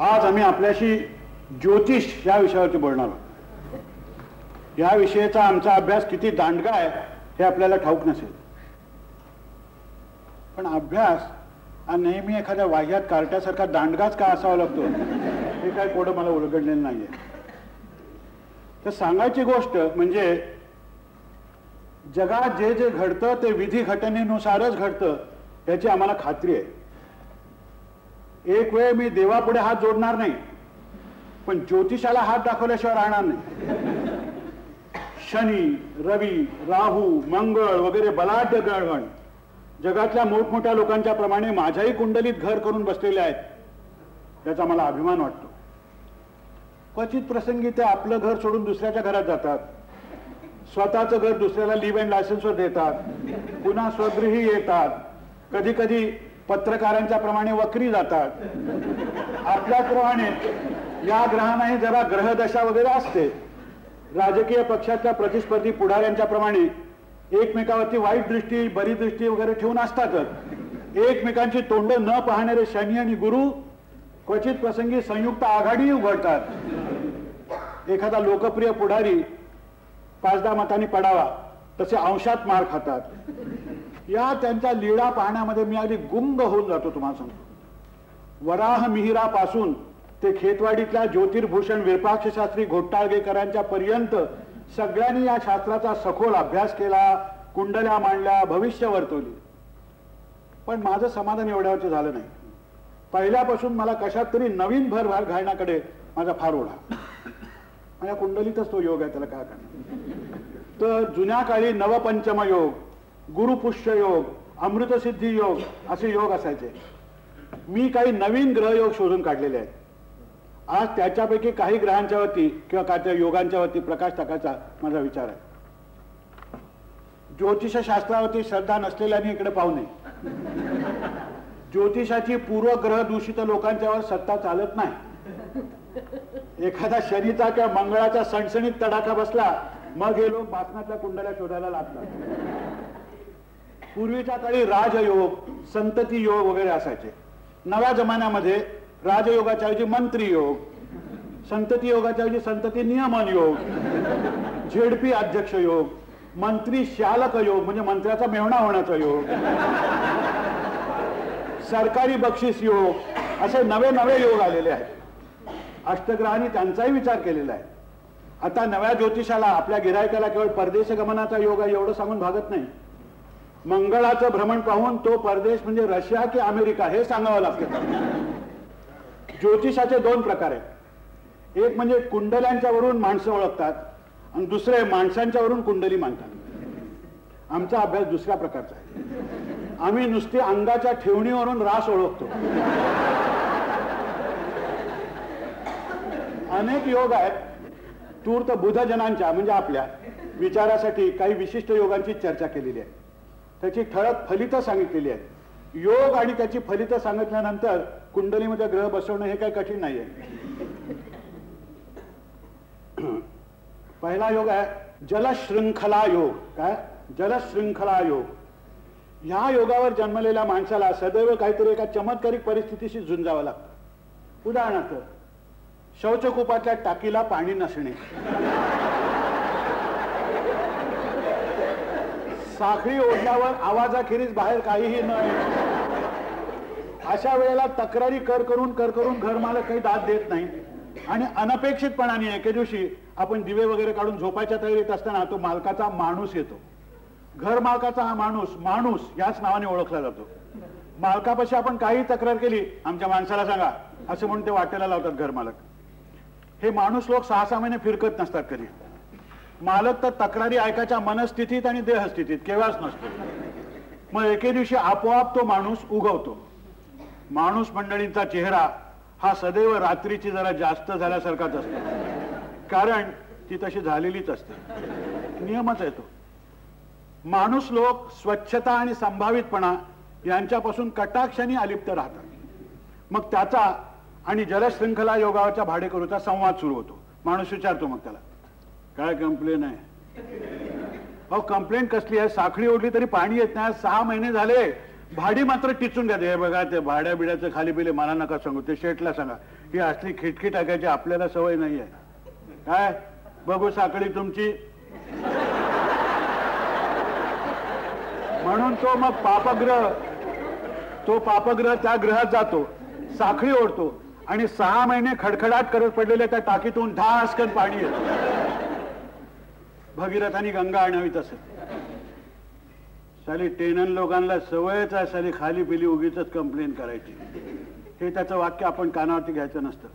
आज आम्ही आपल्याशी ज्योतिष या विषयावरती बोलणार आहोत. या विषयाचा आमचा अभ्यास किती दांडगा आहे हे आपल्याला ठाऊक नसेल. पण अभ्यास हा नेहमी एखाद्या वाह्यात कार्ट्यासारखा दांडगाच का असावा लागतो हे काय कोडं मला उलगडलेलं नाहीये. तर सांगायची गोष्ट म्हणजे जगात जे जे घडतं ते विधी घटनेनुसारच घडतं याची आम्हाला खात्री आहे. एक वेळ मी देवापुढे हात जोडणार नाही पण ज्योतिषाला हात दाखवल्याशिवाय राहणार नाही. शनी रवी राहू मंगळ वगैरे बलाढ्य ग्रहण जगातल्या मोठमोठ्या लोकांच्या प्रमाणे माझ्याही कुंडलीत घर करून बसलेले आहेत. याचा मला अभिमान वाटतो. क्वचित प्रसंगी ते आपलं घर सोडून दुसऱ्याच्या घरात जातात. स्वतःचं घर दुसऱ्याला लिव्ह अँड लायसन्सवर देतात. पुन्हा स्वगृही येतात. कधी कधी पत्रकारांच्या प्रमाणे वक्री जातात. आपल्याप्रमाणे या ग्रहांनाही जरा ग्रहदशा वगैरे असते. राजकीय पक्षाच्या प्रतिस्पर्धी पुढाऱ्यांच्या प्रमाणे एकमेकावरती वाईट दृष्टी बरी दृष्टी वगैरे ठेवून असतातच. एकमेकांची तोंड न पाहणारे शनी आणि गुरु क्वचित प्रसंगी संयुक्त आघाडी उघडतात. एखादा लोकप्रिय पुढारी पाच दहा मतांनी पडावा तसे अंशात मार खातात. या त्यांच्या लीळा पाहण्यामध्ये मी अगदी गुंग होऊन जातो तुम्हाला सांगतो. वराह मिहिरापासून ते खेतवाडीतल्या ज्योतिर्भूषण विरपाक्षशास्त्री घोटाळगेकरांच्या पर्यंत सगळ्यांनी या शास्त्राचा सखोल अभ्यास केला कुंडल्या मांडल्या भविष्य वर्तवली. पण माझं समाधान एवढ्यावरचं झालं नाही. पहिल्यापासून मला कशात तरी नवीन भर भार घालण्याकडे माझा फार ओढा. माझ्या कुंडलीतच तो योग आहे त्याला काय करणार. तर जुन्या काळी नवपंचम योग गुरुपुष्य योग अमृतसिद्धी योग असे योग असायचे. मी काही नवीन ग्रहयोग शोधून काढलेले आहेत. आज त्याच्यापैकी काही ग्रहांच्या वरती किंवा काय त्या योगांच्या वरती प्रकाश टाकायचा माझा विचार आहे. ज्योतिषशास्त्रावरती श्रद्धा नसलेल्यांनी इकडे पाहू नये. ज्योतिषाची पूर्वग्रह दूषित लोकांच्यावर सत्ता चालत नाही. एखादा शनीचा किंवा मंगळाचा सणसणीत तडाखा बसला मग हे लोक बातम्यातल्या कुंडल्या शोधायला लागतात. पूर्वीच्या काळी राजयोग संतती योग वगैरे असायचे. नव्या जमान्यामध्ये राजयोगाच्या ऐवजी मंत्री योग संतती योगाच्या ऐवजी संतती नियमन योग झेडपी अध्यक्ष योग मंत्री शालक योग म्हणजे मंत्र्याचा मेवणा होण्याचा योग सरकारी बक्षीस योग असे नवे नवे योग आलेले आहेत. अष्टग्रहांनी त्यांचाही विचार केलेला आहे. आता नव्या ज्योतिषाला आपल्या गिरायकाला केवळ परदेश गमनाचा योग आहे एवढं सांगून भागत नाही. मंगळाचं भ्रमण पाहून तो परदेश म्हणजे रशिया की अमेरिका हे सांगावं लागतं. ज्योतिषाचे दोन प्रकार आहेत. एक म्हणजे कुंडल्यांच्या वरून माणसं ओळखतात आणि दुसरे माणसांच्या वरून कुंडली मानतात. आमचा अभ्यास दुसऱ्या प्रकारचा आहे. आम्ही नुसती अंगाच्या ठेवणीवरून रास ओळखतो. अनेक योग आहेत. तूर्त बुधजनांच्या म्हणजे आपल्या विचारासाठी काही विशिष्ट योगांची चर्चा केलेली आहे. त्याची ठळक फलितं सांगितलेली आहेत. योग आणि त्याची फलितं सांगितल्यानंतर कुंडलीमध्ये ग्रह बसवणं हे काही कठीण नाहीये. पहिला योग आहे जलशृंखला योग. काय? जलशृंखला योग. ह्या योगावर जन्मलेल्या माणसाला सदैव काहीतरी एका चमत्कारिक परिस्थितीशी झुंजावं लागतं. उदाहरणार्थ शौचकूपातल्या टाकीला पाणी नसणे. साखळी ओढल्यावर आवाजाखेरीज बाहेर काहीही न अशा वेळेला तक्रारी कर करून कर करून घर मालक काही दाद देत नाही. आणि अनपेक्षितपणाने एके दिवशी आपण दिवे वगैरे काढून झोपायच्या तयारीत असताना तो मालकाचा माणूस येतो. घर मालकाचा हा माणूस माणूस याच नावाने ओळखला जातो. मालकापाशी आपण काही तक्रार केली आमच्या माणसाला सांगा असं म्हणून ते वाटेला लावतात घर मालक. हे माणूस लोक सहा सहा महिने फिरकत नसतात कधी. मालक तर तक्रारी ऐकायच्या मनस्थितीत आणि देहस्थितीत केव्हाच नसतो. मग एके दिवशी आपोआप तो माणूस उगवतो. माणूस मंडळींचा चेहरा हा सदैव रात्रीची जरा जास्त झाल्यासारखाच असतो. कारण ती तशी झालेलीच असते. नियमच आहे तो. माणूस लोक स्वच्छता आणि संभावितपणा यांच्यापासून कटाक्षाने अलिप्त राहतात. मग त्याचा आणि जलशृंखला योगावरच्या भाडेकरूचा संवाद सुरू होतो. माणूस विचारतो मग त्याला काय कंप्लेन आहे? अहो कंप्लेंट कसली आहे? साखळी ओढली तरी पाणी येत नाही. सहा महिने झाले. भाडी मात्र टिचून घ्या हे बघा ते भाड्या बिड्याचं खाली बिले. मला नका सांगू. ते शेटला सांगा. ही असली खिटकी टाकायची आपल्याला सवय नाही आहे काय? बघू साखळी तुमची. म्हणून तो मग पापग्रह. तो पापग्रह त्या ग्रहात जातो. साखळी ओढतो. आणि सहा महिने खडखडाट करत पडलेल्या त्या टाकीतून धासकन पाणी येतं. भगीरथानी गंगा आणावीत असत साली टेनन लोकांना सवयच आहे साली खाली पिली उगीच कंप्लेन करायची. हे त्याचं वाक्य आपण कानावरती घ्यायचं नसतं.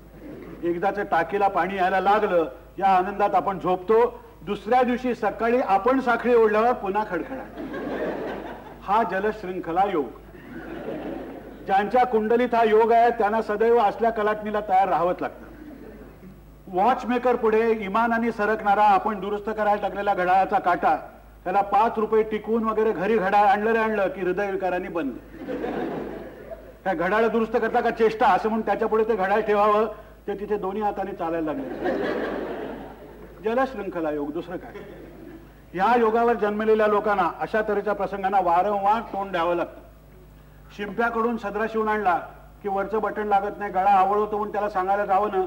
एकदाच टाकीला पाणी यायला लागलं या आनंदात आपण झोपतो दुसऱ्या दिवशी सकाळी आपण साखळी ओढल्यावर पुन्हा खडखडा. हा जलशृंखला योग. ज्यांच्या कुंडलीत हा योग आहे त्यांना सदैव असल्या कलाटणीला तयार राहावंच लागतं. वॉचमेकर पुढे इमानाने सरकणारा आपण दुरुस्त करायला टाकलेला घड्याळाचा काटा त्याला पाच रुपये टिकून वगैरे घरी घड्याळ आणलं रे आणलं की हृदयविकाराने बंद. त्या घड्याळ दुरुस्त करता का चेष्टा? असं म्हणून त्याच्या पुढे ते घड्याळ ठेवावं ते तिथे दोन्ही हाताने चालायला लागले. जलशृंखला योग दुसरं काय? ह्या योगावर जन्मलेल्या लोकांना अशा तऱ्हेच्या प्रसंगांना वारंवार तोंड द्यावं लागतं. शिंप्याकडून सदरा शिवून आणला की वरचं बटन लागत नाही गळा आवडतो म्हणून त्याला सांगायला जावं ना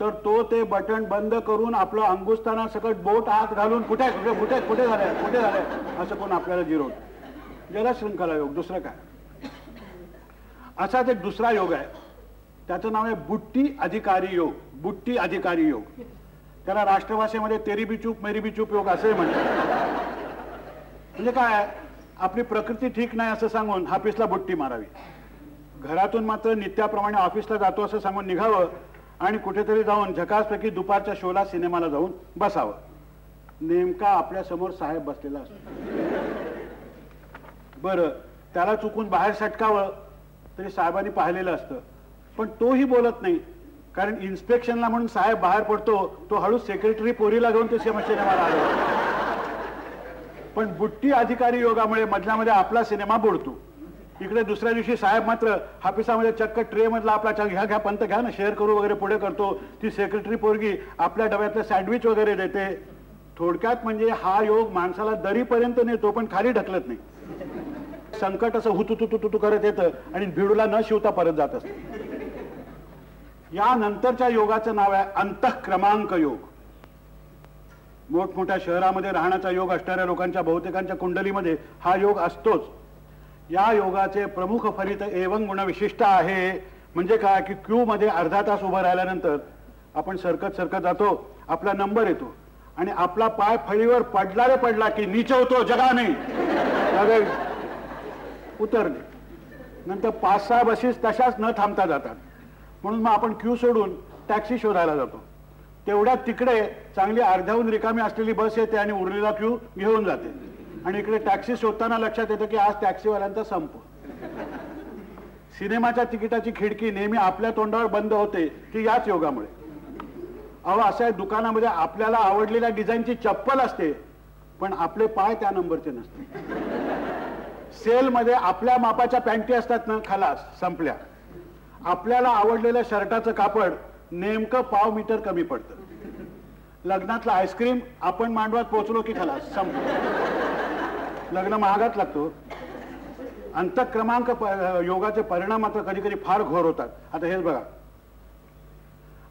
तर तो ते बटन बंद करून आपलं अंगुस्ताना सकट बोट आत घालून कुठे कुठे कुठे कुठे झालंय कुठे झालंय असं कोण आपल्याला जिरवत जलशृंखला योग दुसरं काय? असाच एक दुसरा योग आहे. त्याचं नाव आहे बुट्टी अधिकारी योग बुट्टी अधिकारी योग. त्याला राष्ट्रभाषेमध्ये तेरी बी चूप मेरी बी चूप योग असंही म्हणतात. म्हणजे काय? आपली प्रकृती ठीक नाही असं सांगून हाफिसला बुट्टी मारावी. घरातून मात्र नित्याप्रमाणे ऑफिसला जातो असं सांगून निघावं आणि कुठेतरी जाऊन झकासपैकी दुपारच्या शोला सिनेमाला जाऊन बसावं. नेमका आपल्यासमोर साहेब बसलेला असतो. बरं त्याला चुकून बाहेर सटकावं तरी साहेबांनी पाहिलेलं असतं. पण तोही बोलत नाही. कारण इन्स्पेक्शनला म्हणून साहेब बाहेर पडतो तो हळू सेक्रेटरी पोरीला घेऊन ते सिनेमाला आलो. पण बुट्टी अधिकारी योगामुळे मधल्यामध्ये आपला सिनेमा बुडतो. इकडे दुसऱ्या दिवशी साहेब मात्र हापिसामध्ये चक्क ट्रे मधला आपला चल घ्या घ्या पंत घ्या ना शेअर करू वगैरे पुढे करतो. ती सेक्रेटरी पोरगी आपल्या डब्यातलं सँडविच वगैरे देते. थोडक्यात म्हणजे हा योग माणसाला दरीपर्यंत नेतो पण खाली ढकलत नाही. संकट असं हुतू तुतू करत येतं आणि भिडूला न शिवता परत जात असतं. या नंतरच्या योगाचं नाव आहे अंतःक्रमांक योग. मोठमोठ्या शहरामध्ये राहण्याचा योग असणाऱ्या लोकांच्या बहुतेकांच्या कुंडलीमध्ये हा योग असतोच. या योगाचे प्रमुख फलित एवं गुण विशिष्ट आहे. म्हणजे काय? की क्यू मध्ये अर्धा तास उभं राहिल्यानंतर आपण सरकत सरकत जातो आपला नंबर येतो. आणि आपला पाय फळीवर पडला रे पडला की निचवतो जगाने. उतरले. नंतर पाच सहा बसेस तशाच न थांबता जातात. म्हणून मग आपण क्यू सोडून टॅक्सी शोधायला जातो. तेवढ्यात तिकडे चांगली अर्ध्याहून रिकामी असलेली बस येते आणि उरलेला क्यू घेऊन जाते. आणि इकडे टॅक्सी शोधताना लक्षात येतं की आज टॅक्सीवाल्यांचा संप. सिनेमाच्या तिकिटाची खिडकी नेहमी आपल्या तोंडावर बंद होते ती याच योगामुळे. अहो अशा दुकानामध्ये आपल्याला आवडलेल्या डिझाईनची चप्पल असते पण आपले पाय त्या नंबरचे नसते. सेलमध्ये आपल्या मापाच्या पॅन्टी असतात ना खलास संपल्या. आपल्याला आवडलेल्या शर्टाचं कापड नेमकं पाव मीटर कमी पडतं. लग्नातलं आईस्क्रीम आपण मांडवात पोहोचलो की खलास संपलं. लग्न महागात लागतो. अंतक्रमांक योगाचे परिणाम मात्र कधी कधी फार घोर होतात. आता हेच बघा.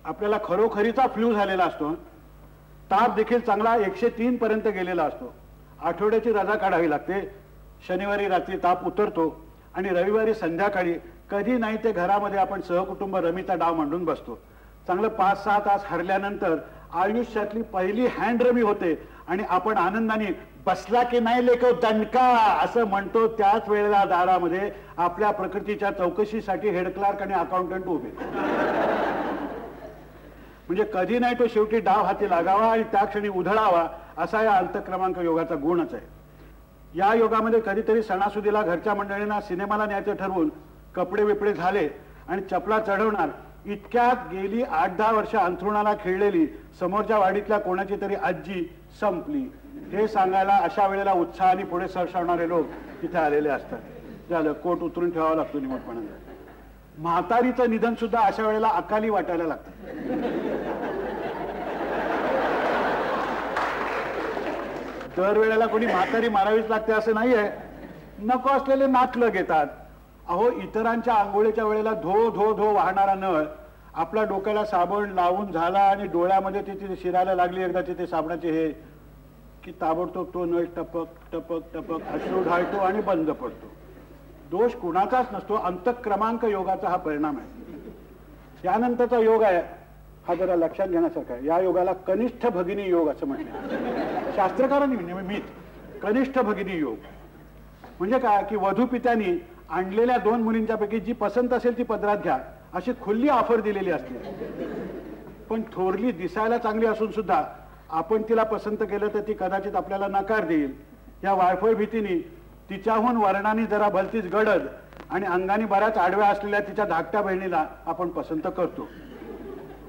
आपल्याला खरोखरीचा फ्लू झालेला असतो. ताप देखील चांगला एकशे तीन पर्यंत गेलेला असतो. आठवड्याची रजा काढावी लागते. शनिवारी रात्री ताप उतरतो आणि रविवारी संध्याकाळी कधी नाही ते घरामध्ये आपण सहकुटुंब रमीचा डाव मांडून बसतो. चांगलं पाच सहा तास हरल्यानंतर आयुष्यातली पहिली हँड रमी होते. आणि आपण आनंदाने बसला की नाही लेखो दणका असं म्हणतो त्याच वेळेला दारामध्ये आपल्या प्रकृतीच्या चौकशीसाठी हेड क्लार्क आणि अकाउंटंट उभे. म्हणजे कधी नाही तो शेवटी डाव हाती लागावा आणि त्या क्षणी उधळावा असा या अंतक्रमांक योगाचा गुणच आहे. या योगामध्ये कधीतरी सणासुदीला घरच्या मंडळींना सिनेमाला न्यायचं ठरवून कपडे बिपडे झाले आणि चपला चढवणार इतक्यात गेली आठ दहा वर्ष अंथरुणाला खेळलेली. समोरच्या वाडीतल्या कोणाची तरी आजी संपली. हे सांगायला अशा वेळेला उत्साहाने पुढे सरसावणारे लोक तिथे आलेले असतात. झालं कोट उतरून ठेवावा लागतो निमटपणाला म्हातारीचं निधन सुद्धा अशा वेळेला अकाली वाटायला लागतं. दरवेळेला कोणी म्हातारी मारावीच लागते असं नाहीये. नको असलेले नातलं घेतात अहो इतरांच्या आंघोळीच्या वेळेला धो धो धो वाहणारा नळ आपल्या डोक्याला साबण लावून झाला आणि डोळ्यामध्ये तिथे शिरायला लागली एकदा तिथे साबणाचे हे की ताबडतोब तो नळ टपक टपक टपक अश्रू ढाळतो आणि बंद पडतो. दोष कुणाचाच नसतो अंतक्रमांक योगाचा हा परिणाम आहे. यानंतरचा योग आहे हा जरा लक्षात घेण्यासारखा आहे. या योगाला कनिष्ठ भगिनी योग असं म्हटलं शास्त्रकारांनी निमित्त कनिष्ठ भगिनी योग. म्हणजे काय की वधू पित्यानी आणलेल्या दोन मुलींच्यापैकी जी पसंत असेल ती पदरात घ्या. अशी खुल्ली ऑफर दिलेली असते. पण थोरली दिसायला चांगली असून सुद्धा आपण तिला पसंत केलं तर ती कदाचित आपल्याला नकार देईल. या वायफळ भीतीने तिच्याहून वर्णाने जरा भलतीच गडद आणि अंगाने बऱ्याच आडव्या असलेल्या तिच्या धाकट्या बहिणीला आपण पसंत करतो.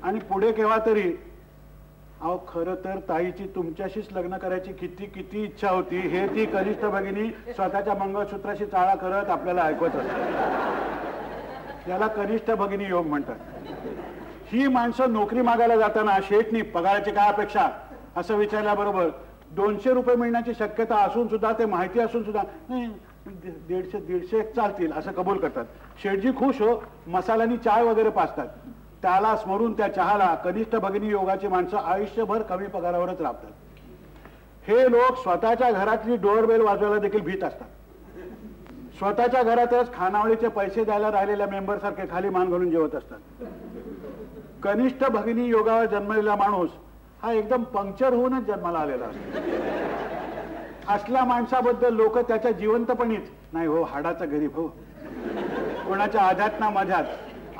आणि पुढे केव्हा तरी अहो खरं तर ताईची तुमच्याशीच लग्न करायची किती किती इच्छा होती. हे ती कनिष्ठ भगिनी स्वतःच्या मंगळसूत्राशी चाळा करत आपल्याला ऐकवत असते. याला कनिष्ठ भगिनी योग म्हणतात. ही माणसं नोकरी मागायला जाताना शेठनी पगाराची काय अपेक्षा? असं विचारल्याबरोबर दोनशे रुपये मिळण्याची शक्यता असून सुद्धा ते माहिती असून सुद्धा नाही दीडशे दीडशे चालतील असं कबूल करतात. शेठजी खुश हो मसाल्यानी चाय वगैरे पाचतात त्याला स्मरून त्या चहाला कनिष्ठ भगिनी योगाची माणसं आयुष्यभर कमी पगारावरच राबतात. हे लोक स्वतःच्या घरातली डोअरबेल वाजवायला देखील भीत असतात. स्वतःच्या घरातच खानावळीचे पैसे द्यायला राहिलेल्या मेंबरसारखे खाली मान घालून जेवत असतात. कनिष्ठ भगिनी योगावर जन्मलेला माणूस हा एकदम पंक्चर होऊनच जन्माला आलेला असतो. असल्या माणसाबद्दल लोक त्याच्या जिवंतपणीच नाही हो हाडाचा गरीब हो. कोणाच्या आध्यात्ना मध्यात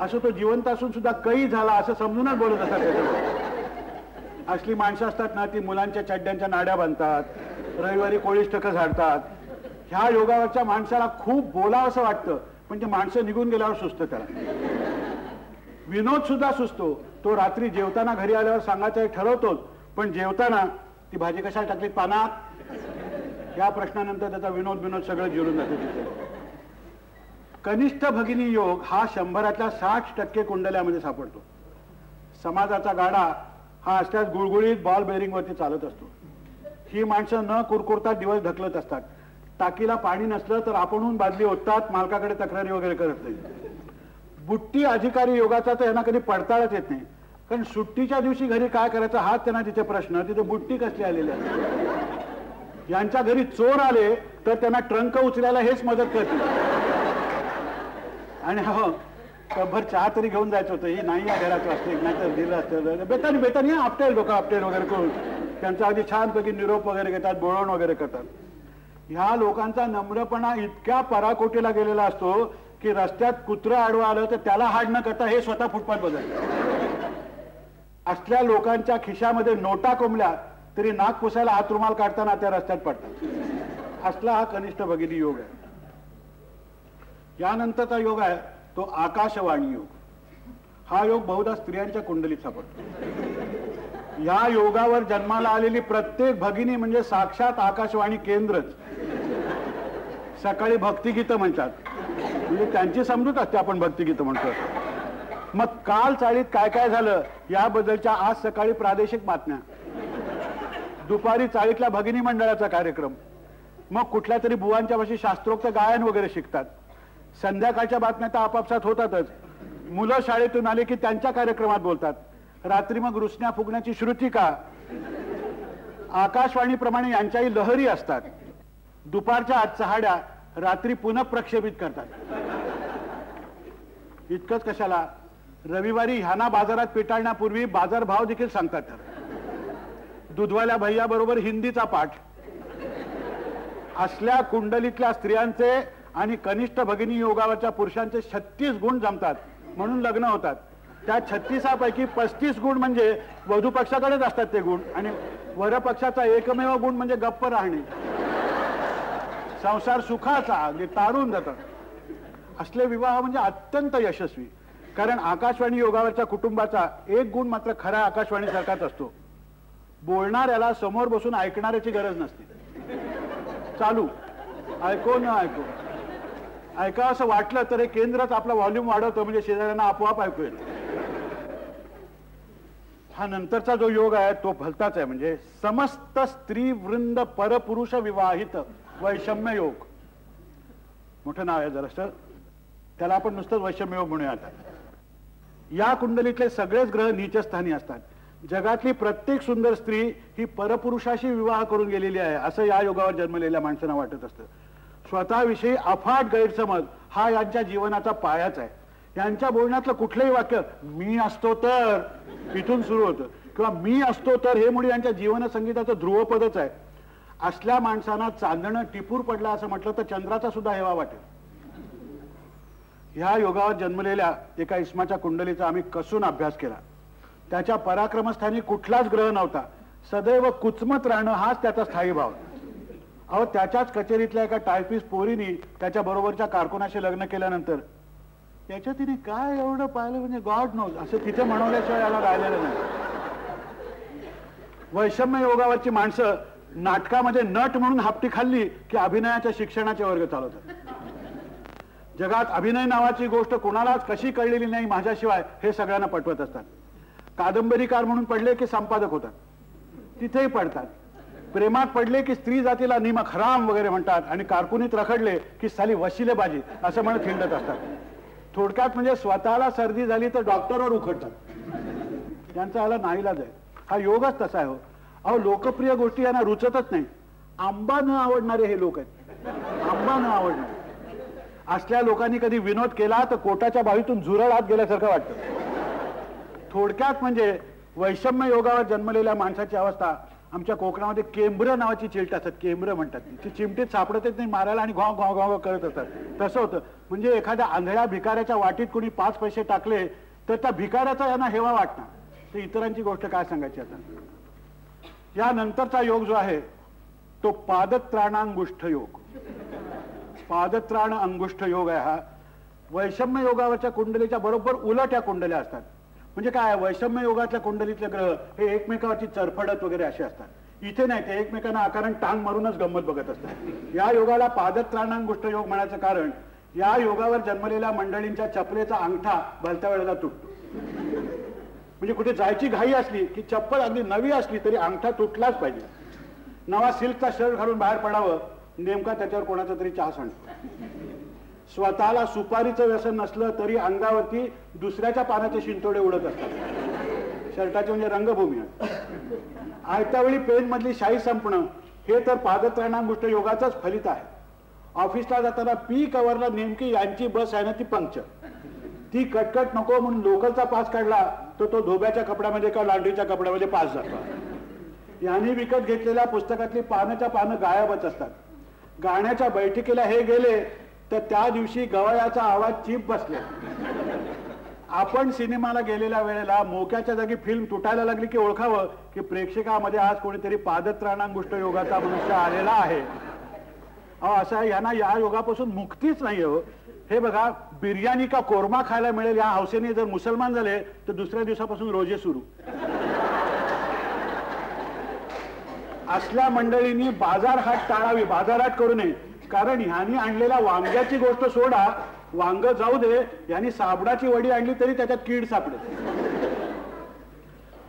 असं तो जिवंत असून सुद्धा कई झाला असं समजूनच बोलत असतात त्याच्यावर असली माणसं असतात ना ती मुलांच्या चड्ड्यांच्या नाड्या बांधतात रविवारी कोळीष्टक झाडतात. ह्या योगावरच्या माणसाला खूप बोलावं असं वाटतं पण ते माणसं निघून गेल्यावर सुचतं त्याला. विनोद सुद्धा सुचतो. तो रात्री जेवताना घरी आल्यावर सांगायचं ठरवतोच पण जेवताना ती भाजी कशाला टाकली पानात? या प्रश्नानंतर त्याचा विनोद विनोद सगळं जिरून जाते तिथे. कनिष्ठ भगिनी योग हा शंभरातल्या साठ टक्के कुंडल्यामध्ये सापडतो. समाजाचा गाडा हा असल्यास गुळगुळीत बॉल बेरिंगवरती चालत असतो. ही माणसं न कुरकुरता दिवस ढकलत असतात. टाकीला पाणी नसलं तर आपणहून बादली ओततात मालकाकडे तक्रारी वगैरे करत नाही. बुट्टी अधिकारी योगाचा तर यांना कधी पडताळच येत नाही. कारण सुट्टीच्या दिवशी घरी काय करायचं हाच त्यांना तिथे प्रश्न. तिथे बुट्टी कसली आलेली आहे? यांच्या घरी चोर आले तर त्यांना ट्रंक उचलायला हेच मदत करते आणि हो कभर चहा तरी घेऊन जायचं होतं. ही नाही या घराचं असते नाही तर दिलं असतं. बेतानी बेतानी आपटेल लोक आपटेल वगैरे करून त्यांचा अगदी छानपैकी निरोप वगैरे घेतात बोळवण वगैरे करतात. ह्या लोकांचा नम्रपणा इतक्या पराकोटीला गेलेला असतो की रस्त्यात कुत्र आडवं आलं तर त्याला हाड न करता हे स्वतः फुटपाथ बदल असल्या लोकांच्या खिशामध्ये नोटा कोंबल्या तरी नाक पुसायला हात रुमाल काढताना त्या रस्त्यात पडतात. असला हा कनिष्ठ भगिनी योग आहे. यानंतरचा योग आहे तो आकाशवाणी योग. हा योग बहुधा स्त्रियांच्या कुंडलीत सापडतो या योगावर जन्माला आलेली प्रत्येक भगिनी म्हणजे साक्षात आकाशवाणी केंद्रच. सकाळी भक्तिगीतं म्हणतात. म्हणजे त्यांची समजूत असते आपण भक्तिगीतं म्हणतो. मग काल चाळीत काय काय झालं याबद्दलच्या आज सकाळी प्रादेशिक बातम्या. दुपारी चाळीतल्या भगिनी मंडळाचा कार्यक्रम. मग कुठल्या तरी बुवांच्या भाषेत शास्त्रोक्त गायन वगैरे शिकतात. संध्याकाळच्या बातम्या तर आपापसात होतातच. मुलं शाळेतून आले की त्यांच्या कार्यक्रमात बोलतात. रात्री मग रुसण्या फुगण्याची श्रुतिका आकाशवाणीप्रमाणे यांच्याही लहरी असतात. दुपारच्या आज चहाड्या रात्री पुन्हा प्रक्षेपित करतात. इतकंच कशाला? रविवारी ह्याना बाजारात पेटाळण्यापूर्वी बाजार भाव देखील सांगतात. दुधवाल्या भैया बरोबर हिंदीचा पाठ. असल्या कुंडलीतल्या स्त्रियांचे आणि कनिष्ठ भगिनी योगावरच्या पुरुषांचे छत्तीस गुण जमतात म्हणून लग्न होतात. त्या छत्तीसापैकी पस्तीस गुण म्हणजे वधू पक्षाकडेच असतात ते गुण आणि वरपक्षाचा एकमेव गुण म्हणजे गप्प राहणे. संसार सुखाचा म्हणजे तारून जातात असले विवाह म्हणजे अत्यंत यशस्वी. कारण आकाशवाणी योगावरच्या कुटुंबाचा एक गुण मात्र खरा आकाशवाणी सारखाच असतो. बोलणाऱ्याला समोर बसून ऐकणाऱ्याची गरज नसते. चालू. ऐको न ऐको. ऐका असं वाटलं तर हे केंद्रच आपला व्हॉल्यूम वाढवतं म्हणजे शेजाऱ्यांना आपोआप ऐकू येईल. हा नंतरचा जो योग आहे तो भलताच आहे म्हणजे समस्त स्त्री वृंद परपुरुष विवाहित वैषम्य योग. मोठं नाव आहे जरा त्याला आपण नुसतंच वैषम्योग म्हणूया आता. या कुंडलीतले सगळेच ग्रह नीचस्थानी असतात. जगातली प्रत्येक सुंदर स्त्री ही परपुरुषाशी विवाह करून गेलेली आहे असं या योगावर जन्मलेल्या माणसांना वाटत असतं. स्वतःविषयी अफाट गैरसमज हा यांच्या जीवनाचा पायाच आहे. यांच्या बोलण्यातलं कुठलंही वाक्य मी असतो तर इथून सुरू होतं. किंवा मी असतो तर हे मुळे यांच्या जीवन संगीताचं ध्रुवपदच आहे. असल्या माणसांना चांदणं टिपूर पडला असं म्हटलं तर चंद्राचा सुद्धा हेवा वाटेल. ह्या योगावर जन्मलेल्या एका इस्माच्या कुंडलीचा आम्ही कसून अभ्यास केला. त्याच्या पराक्रमस्थानी कुठलाच ग्रह नव्हता. सदैव कुचमत राहणं हाच त्याचा स्थायी भाव. अहो त्याच्याच कचेरीतल्या एका टायपिस्ट पोरीनी त्याच्या बरोबरच्या कारकुनाशी लग्न केल्यानंतर. त्याच्या तिने काय एवढं पाहिलं म्हणजे गॉड नोज असं तिथे म्हणवल्याशिवाय याला राहिलेलं नाही. वैषम्य योगावरची माणसं नाटकामध्ये नट म्हणून हापटी खाल्ली की अभिनयाच्या शिक्षणाचे वर्ग चालवतात. जगात अभिनय नावाची गोष्ट कोणालाच कशी कळलेली नाही माझ्याशिवाय हे सगळ्यांना पटवत असतात. कादंबरीकार म्हणून पडले की संपादक होतात. तिथेही पडतात. प्रेमात पडले की स्त्री जातीला निमक हराम वगैरे म्हणतात आणि कारकुनीत रखडले की साली वशिले बाजी असं म्हणत हिंडत असतात. थोडक्यात म्हणजे स्वतःला सर्दी झाली तर डॉक्टरवर उखडतात. त्यांचा ह्याला नाईलाज आहे. हा योगच तसा आहे हो. अहो लोकप्रिय गोष्टी यांना रुचतच नाही. आंबा न आवडणारे हे लोक आहेत. आंबा न आवडणारे. असल्या लोकांनी कधी विनोद केला तर कोटाच्या बावीतून झुरळ आत गेल्यासारखं वाटतं. थोडक्यात म्हणजे वैषम्य योगावर जन्मलेल्या माणसाची अवस्था आमच्या कोकणामध्ये केंब्र नावाची चिलट असतात. केंब्र म्हणतात. ती. ती चिमटीत सापडतच नाही मारायला आणि घाव घाव घाव करत असतात. तसं होतं. म्हणजे एखाद्या आंधळ्या भिकाऱ्याच्या वाटीत कोणी पाच पैसे टाकले तर त्या भिकाऱ्याचा यांना हेवा वाटणार. तर इतरांची गोष्ट काय सांगायची आता? या नंतरचा योग जो आहे तो पादत्राणांगुष्ठ योग. पादत्राण अंगुष्ठ योग आहे हा. वैषम्य योगावरच्या कुंडलीच्या बरोबर उलट या कुंडल्या असतात. म्हणजे काय वैषम्य योगातल्या कुंडलीतले ग्रह हे एकमेकावरची चरफडत वगैरे असे असतात. इथे नाही ते एकमेकांना आकारण टांग मारूनच गंमत बघत असतात. या योगाला पादत्राणांगुष्ठ योग म्हणायचं कारण या योगावर जन्मलेल्या मंडळींच्या चपलेचा अंगठा भलत्या वेळेला तुटतो. म्हणजे कुठे जायची घाई असली की चप्पल अगदी नवी असली तरी अंगठा तुटलाच पाहिजे. नवा सिल्कचा शर्ट घालून बाहेर पडावं नेमका त्याच्यावर कोणाचा तरी चहा सांगतो स्वतःला सुपारीचं व्यसन नसलं तरी अंगावरती दुसऱ्याच्या पानाचे शिंतोडे उडत असतात. शर्टाचे म्हणजे रंगभूमी. आयत्यावेळी आयत्या वेळी पेन मधली शाई संपणं हे तर पादत्राणांगुष्ट योगाचंच फलित आहे. ऑफिसला जाताना पी कवरला नेमकी यांची बस आहे ना ती पंक्चर. ती कटकट नको म्हणून लोकलचा पास काढला तर तो धोब्याच्या कपड्यामध्ये किंवा लांडीच्या कपड्यामध्ये पास जातो यांनी विकत घेतलेल्या पुस्तकातली पानाच्या पानं गायबच असतात. गाण्याच्या बैठकीला हे गेले तर त्या दिवशी गवयाचा आवाज चीप बसले. आपण सिनेमाला गेलेल्या वेळेला मोक्याच्या जागी फिल्म तुटायला लागली की ओळखावं की प्रेक्षकामध्ये आज कोणीतरी पादत्राणांगुष्ट योगाचा मनुष्य आलेला आहे. अहो असं यांना या योगापासून मुक्तीच नाही हो. हे बघा बिर्याणी का कोरमा खायला मिळेल या हौसेने जर मुसलमान झाले तर दुसऱ्या दिवसापासून रोजे सुरू. असल्या मंडळींनी बाजारहाट टाळावी बाजारहाट करू नये. कारण ह्यांनी आणलेल्या वांग्याची गोष्ट सोडा. वांग जाऊ दे यांनी साबडाची वडी आणली तरी त्याच्यात कीड सापडे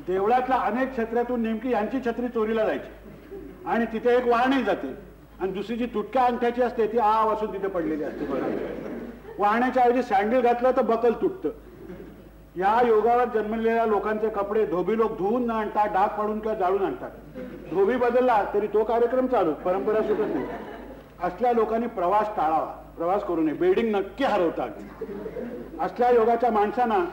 देवळातल्या अनेक छत्र्यातून नेमकी यांची छत्री चोरीला जायची. आणि तिथे एक वाहनही जाते. आणि दुसरी जी तुटक्या अंगठ्याची असते ती आ वाचून तिथे पडलेली असते. वाहण्याच्या ऐवजी सँडल घातलं तर बकल तुटतं. या योगावर जन्मलेल्या लोकांचे कपडे धोबी लोक धुवून न आणतात डाग पाडून किंवा जाळून आणतात. धोबी बदलला तरी तो कार्यक्रम चालू परंपरा सुटत नाही. असल्या लोकांनी प्रवास टाळावा. प्रवास करू नये. बिल्डिंग नक्की हरवतात. असल्या योगाच्या माणसांना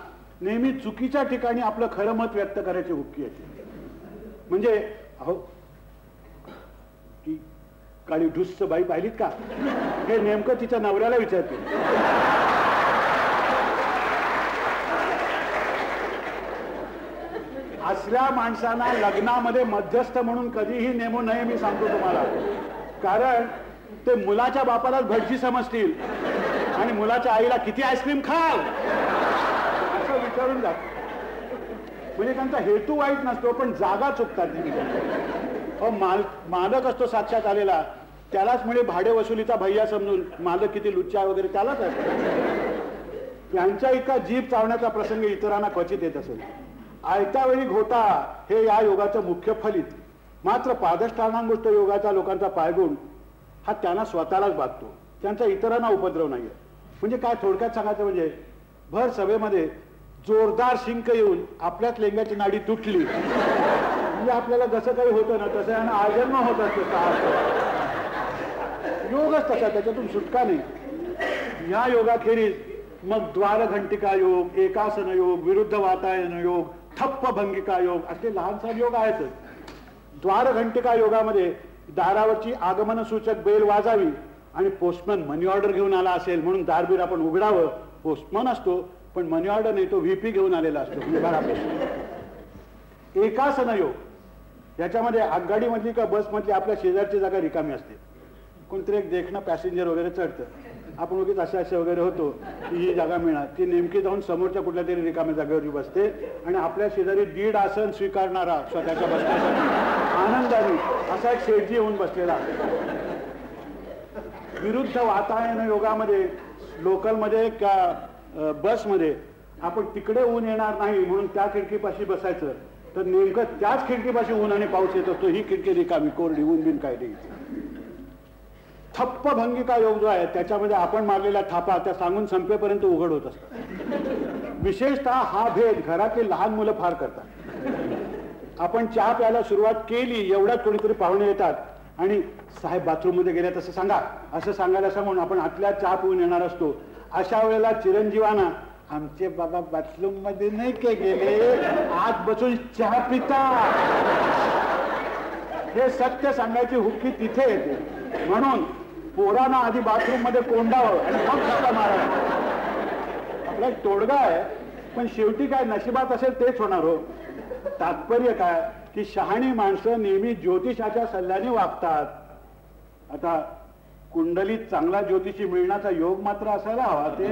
नेहमी चुकीच्या ठिकाणी आपलं खरं मत व्यक्त करायची हुक्की येते. म्हणजे अहो ती काळी ढुस्स बाई पाहिलीत का? हे नेमकं तिच्या नवऱ्याला विचारते. असल्या माणसांना लग्नामध्ये मध्यस्थ म्हणून कधीही नेमू नये मी सांगतो तुम्हाला. कारण ते मुलाच्या बापालाच भटजी समजतील. आणि मुलाच्या आईला किती आईस्क्रीम खाल? असं विचारून जात म्हणजे त्यांचा हेतू वाईट नसतो पण जागा चुकतात अहो माल मालक असतो साक्षात आलेला. त्यालाच म्हणजे भाडे वसुलीचा भैया समजून मालक किती लुच्चा वगैरे त्यालाच असतो. त्यांच्या इतका जीभ चावण्याचा प्रसंग इतरांना क्वचित येत असेल. आयत्या वेळी घोटा हे या योगाचं मुख्य फलित. मात्र पादष्टानांगोष्ट योगाचा लोकांचा पायगुण हा त्यांना स्वतःलाच बाधतो त्यांचा इतरांना उपद्रव नाहीये. म्हणजे काय थोडक्यात सांगायचं म्हणजे भर सभेमध्ये जोरदार शिंक येऊन आपल्याच लेंग्याची नाडी तुटली. म्हणजे आपल्याला जसं काही होतं ना तसं यांना आजन्म होत असतं योगच तसा त्याच्यातून सुटका नाही. या योगाखेरीज मग द्वारघंटिका योग एकासन योग विरुद्ध वातायन योग ठप्प भंगिका योग असे लहान योग आहेत द्वारघंटिका योगामध्ये दारावरची आगमन सूचक बेल वाजावी आणि पोस्टमन मनी ऑर्डर घेऊन आला असेल म्हणून दारबीर आपण उघडावं. पोस्टमन असतो पण मनी ऑर्डर नाही तो व्हीपी घेऊन आलेला असतो. एका घरापासून एकासन योग याच्यामध्ये आगगाडीमधली का बसमधली आपल्या शेजारची जागा रिकामी असते. कोणतरी एक देखणं पॅसेंजर वगैरे चढतं. आपण उगीच असे असे वगैरे होतो की ही जागा मिळणार. ती नेमकी जाऊन समोरच्या कुठल्या तरी रिकाम्या जागेवर बसते आणि आपल्या शेजारी दीड आसन स्वीकारणारा स्वतःच्या बसण्यासाठी. आनंदाने असा एक शेठजी येऊन बसलेला. विरुद्ध वातायन योगामध्ये लोकलमध्ये का बसमध्ये आपण तिकडे ऊन येणार नाही म्हणून त्या खिडकीपाशी बसायचं तर नेमकं त्याच खिडकीपाशी ऊन आणि पाऊस येत असतो ही खिडकी रिकामी कोरडी ऊन बिन काय थप्प भंगिका योग जो आहे त्याच्यामध्ये आपण मारलेल्या थापा त्या सांगून संपेपर्यंत उघड होत असतात. विशेषतः हा भेद घरातली लहान मुलं फार करतात. आपण चहा प्यायला सुरुवात केली एवढ्याच कोणीतरी पाहुणे येतात. आणि साहेब बाथरूममध्ये गेले तसं सांगा असं सांगायला सांगून आपण आतल्या चहा पिऊन येणार असतो. अशा वेळेला चिरंजीवाना आमचे बाबा बाथरूममध्ये नाही के गेले? आत बसून चहा पिता. हे सत्य सांगायची हुक्की तिथे येते. म्हणून पोरांना आधी बाथरूममध्ये कोंडावं आणि मग आपला एक तोडगा आहे पण शेवटी काय नशिबात असेल तेच होणार हो. तात्पर्य काय? की शहाणी माणसं नेहमी ज्योतिषाच्या सल्ल्याने वागतात. आता कुंडलीत चांगला ज्योतिषी मिळण्याचा योग मात्र असायला हवा ते